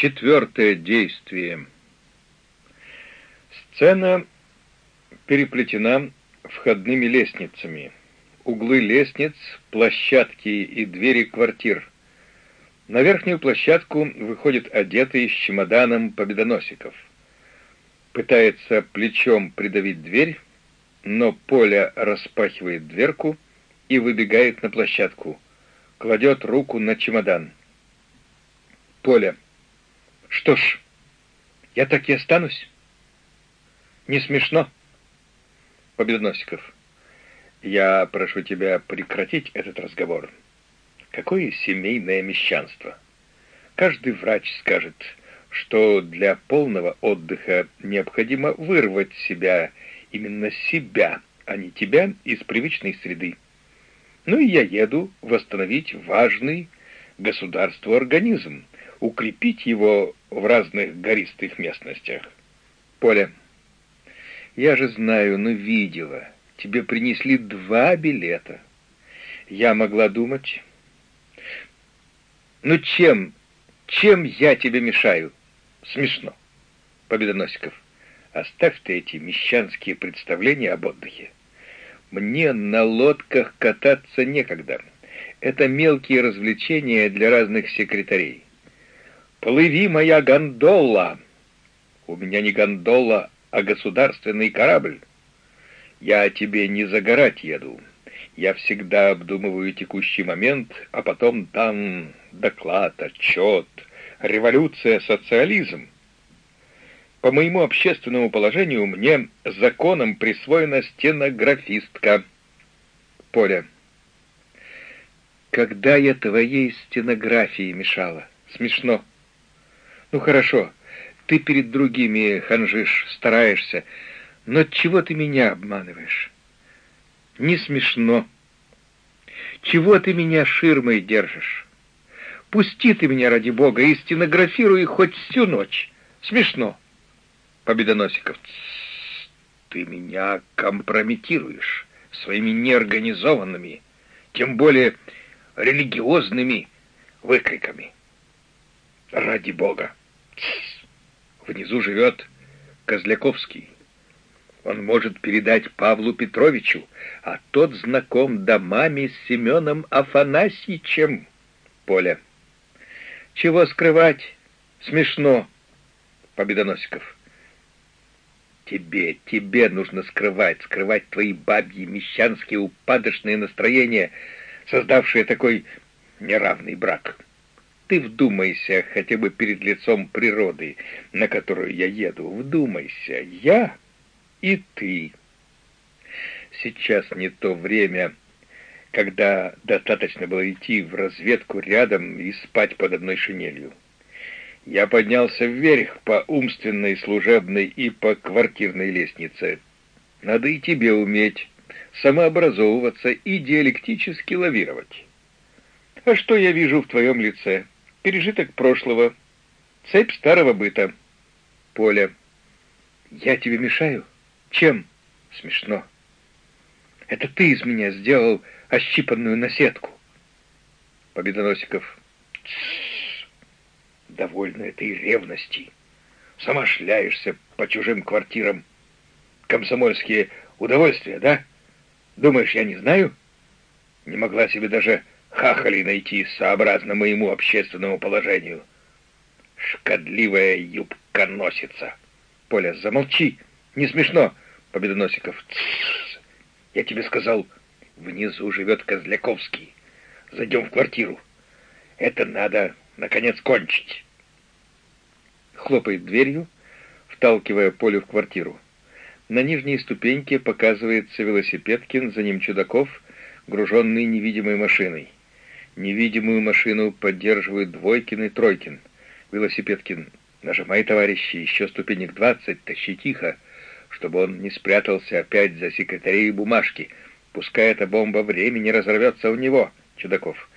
Четвертое действие. Сцена переплетена входными лестницами. Углы лестниц, площадки и двери квартир. На верхнюю площадку выходит одетый с чемоданом победоносиков. Пытается плечом придавить дверь, но Поля распахивает дверку и выбегает на площадку. Кладет руку на чемодан. Поля. Что ж, я так и останусь? Не смешно? Победоносиков. Я прошу тебя прекратить этот разговор. Какое семейное мещанство? Каждый врач скажет, что для полного отдыха необходимо вырвать себя, именно себя, а не тебя из привычной среды. Ну и я еду восстановить важный государству организм, укрепить его в разных гористых местностях. Поля, я же знаю, но видела. Тебе принесли два билета. Я могла думать... Ну чем, чем я тебе мешаю? Смешно. Победоносиков, оставь ты эти мещанские представления об отдыхе. Мне на лодках кататься некогда. Это мелкие развлечения для разных секретарей. «Плыви, моя гондола!» «У меня не гондола, а государственный корабль. Я тебе не загорать еду. Я всегда обдумываю текущий момент, а потом там доклад, отчет, революция, социализм. По моему общественному положению мне законом присвоена стенографистка. Поля. Когда я твоей стенографии мешала? Смешно. Ну хорошо, ты перед другими ханжишь, стараешься, но чего ты меня обманываешь? Не смешно. Чего ты меня ширмой держишь? Пусти ты меня, ради бога, и стенографируй хоть всю ночь. Смешно. Победоносиков. Ты меня компрометируешь своими неорганизованными, тем более религиозными выкриками. Ради бога. Внизу живет Козляковский. Он может передать Павлу Петровичу, а тот знаком домами с Семеном Афанасьичем. Поля. Чего скрывать? Смешно. Победоносиков. Тебе, тебе нужно скрывать, скрывать твои бабьи, мещанские, упадочные настроения, создавшие такой неравный брак. Ты вдумайся хотя бы перед лицом природы, на которую я еду. Вдумайся, я и ты. Сейчас не то время, когда достаточно было идти в разведку рядом и спать под одной шинелью. Я поднялся вверх по умственной, служебной и по квартирной лестнице. Надо и тебе уметь самообразовываться и диалектически лавировать. А что я вижу в твоем лице? Пережиток прошлого, цепь старого быта. Поля. Я тебе мешаю? Чем? Смешно. Это ты из меня сделал ощипанную наседку. Победоносиков. Тссс. Довольно этой ревности. Сама шляешься по чужим квартирам. Комсомольские удовольствия, да? Думаешь, я не знаю? Не могла себе даже хахали найти сообразно моему общественному положению. Шкодливая юбка носится. Поля, замолчи, не смешно, Победоносиков. Тссс. Я тебе сказал, внизу живет Козляковский. Зайдем в квартиру. Это надо, наконец, кончить. Хлопает дверью, вталкивая Полю в квартиру. На нижней ступеньке показывается велосипедкин, за ним Чудаков, груженный невидимой машиной. Невидимую машину поддерживают Двойкин и Тройкин. Велосипедкин. Нажимай, товарищи, еще ступенек двадцать, тащи тихо, чтобы он не спрятался опять за секретарей бумажки. Пускай эта бомба времени разорвется у него, Чудаков.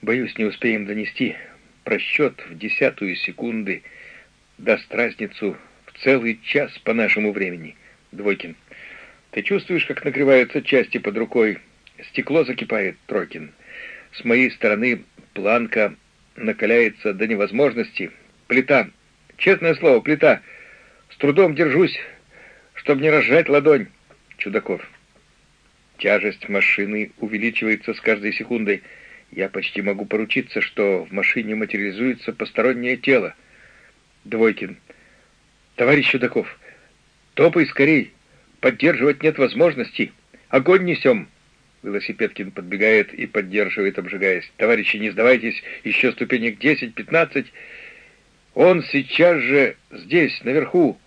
Боюсь, не успеем донести. Просчет в десятую секунды даст разницу в целый час по нашему времени. Двойкин. Ты чувствуешь, как нагреваются части под рукой? Стекло закипает, Тройкин. С моей стороны планка накаляется до невозможности. плита. Честное слово, плита. С трудом держусь, чтобы не разжать ладонь. Чудаков. Тяжесть машины увеличивается с каждой секундой. Я почти могу поручиться, что в машине материализуется постороннее тело. Двойкин. Товарищ Чудаков, топай скорей. Поддерживать нет возможности. Огонь несем. Велосипедкин подбегает и поддерживает, обжигаясь. «Товарищи, не сдавайтесь, еще ступенек десять-пятнадцать. Он сейчас же здесь, наверху».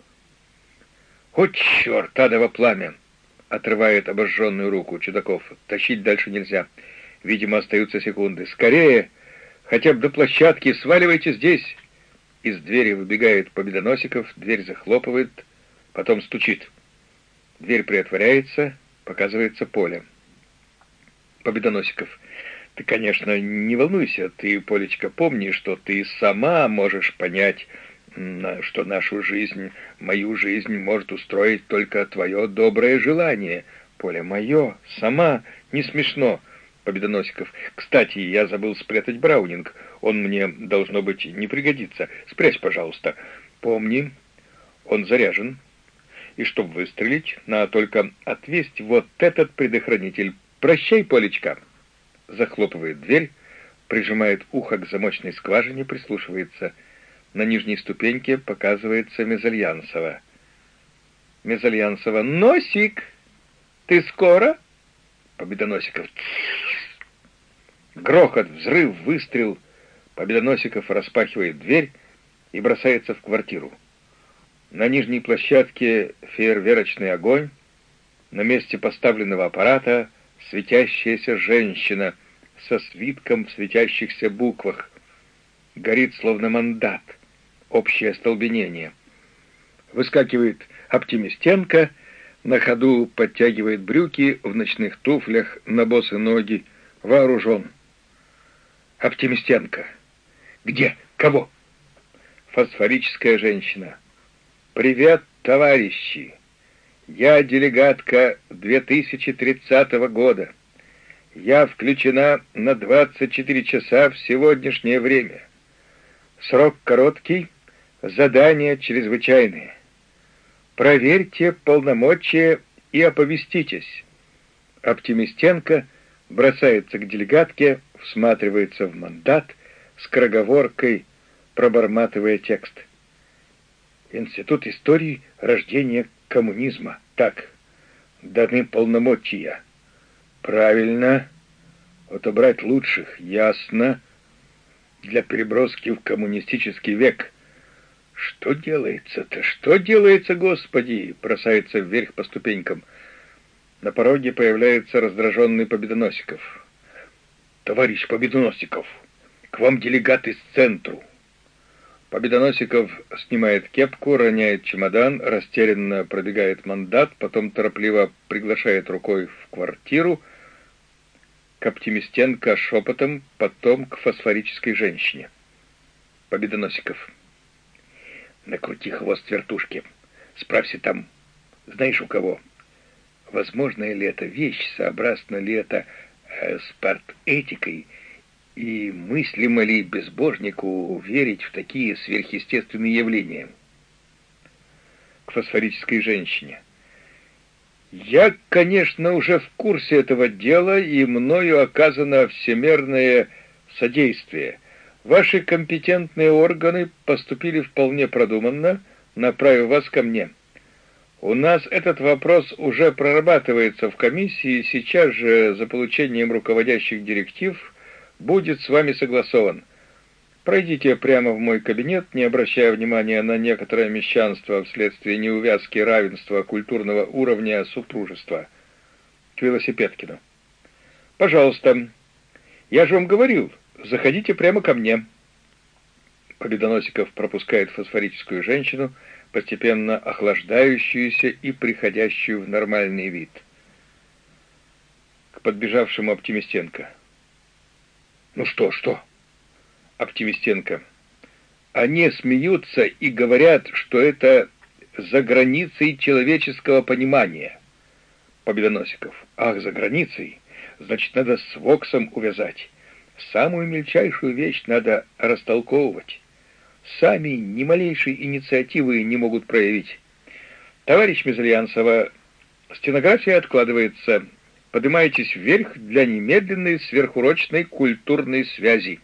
«О, черт, адово пламя!» — отрывает обожженную руку Чудаков. «Тащить дальше нельзя. Видимо, остаются секунды. Скорее! Хотя бы до площадки! Сваливайте здесь!» Из двери выбегает Победоносиков, дверь захлопывает, потом стучит. Дверь приотворяется, показывается поле. Победоносиков. Ты, конечно, не волнуйся, ты, Полечка, помни, что ты сама можешь понять, что нашу жизнь, мою жизнь может устроить только твое доброе желание. Поля, мое, сама, не смешно. Победоносиков. Кстати, я забыл спрятать Браунинг. Он мне, должно быть, не пригодится. Спрячь, пожалуйста. Помни, он заряжен. И чтобы выстрелить, надо только отвесть вот этот предохранитель «Прощай, Полечка!» Захлопывает дверь, прижимает ухо к замочной скважине, прислушивается. На нижней ступеньке показывается Мезальянсова. Мезальянсова. «Носик! Ты скоро?» Победоносиков. Грохот, взрыв, выстрел. Победоносиков распахивает дверь и бросается в квартиру. На нижней площадке фейерверочный огонь. На месте поставленного аппарата светящаяся женщина со свитком в светящихся буквах. Горит словно мандат. Общее столбенение. Выскакивает оптимистенко, на ходу подтягивает брюки в ночных туфлях на босы ноги, вооружен. Оптимистенко. Где? Кого? Фосфорическая женщина. «Привет, товарищи!» Я делегатка 2030 года. Я включена на 24 часа в сегодняшнее время. Срок короткий, задание чрезвычайное. Проверьте полномочия и оповеститесь. Оптимистенко бросается к делегатке, всматривается в мандат, с кроговоркой проборматывая текст. Институт истории рождения коммунизма. Так, даны полномочия. Правильно. Отобрать лучших. Ясно. Для переброски в коммунистический век. Что делается-то? Что делается, Господи? Бросается вверх по ступенькам. На пороге появляется раздраженный Победоносиков. Товарищ Победоносиков, к вам делегат из центру. Победоносиков снимает кепку, роняет чемодан, растерянно пробегает мандат, потом торопливо приглашает рукой в квартиру, к Оптимистенко шепотом, потом к фосфорической женщине. Победоносиков. Накрути хвост вертушки. Справься там, знаешь у кого. Возможно ли это вещь, сообразно ли это э, с и мыслимо ли безбожнику верить в такие сверхъестественные явления? К фосфорической женщине. Я, конечно, уже в курсе этого дела, и мною оказано всемерное содействие. Ваши компетентные органы поступили вполне продуманно, направив вас ко мне. У нас этот вопрос уже прорабатывается в комиссии, сейчас же за получением руководящих директив – будет с вами согласован. Пройдите прямо в мой кабинет, не обращая внимания на некоторое мещанство вследствие неувязки равенства культурного уровня супружества. К Велосипедкину. Пожалуйста. Я же вам говорил, заходите прямо ко мне. Победоносиков пропускает фосфорическую женщину, постепенно охлаждающуюся и приходящую в нормальный вид. К подбежавшему Оптимистенко. Ну что, что? Оптимистенко. Они смеются и говорят, что это за границей человеческого понимания. Победоносиков. Ах, за границей. Значит, надо с Воксом увязать. Самую мельчайшую вещь надо растолковывать. сами ни малейшей инициативы не могут проявить. Товарищ Мезальянцева, стенография откладывается. Поднимайтесь вверх для немедленной сверхурочной культурной связи.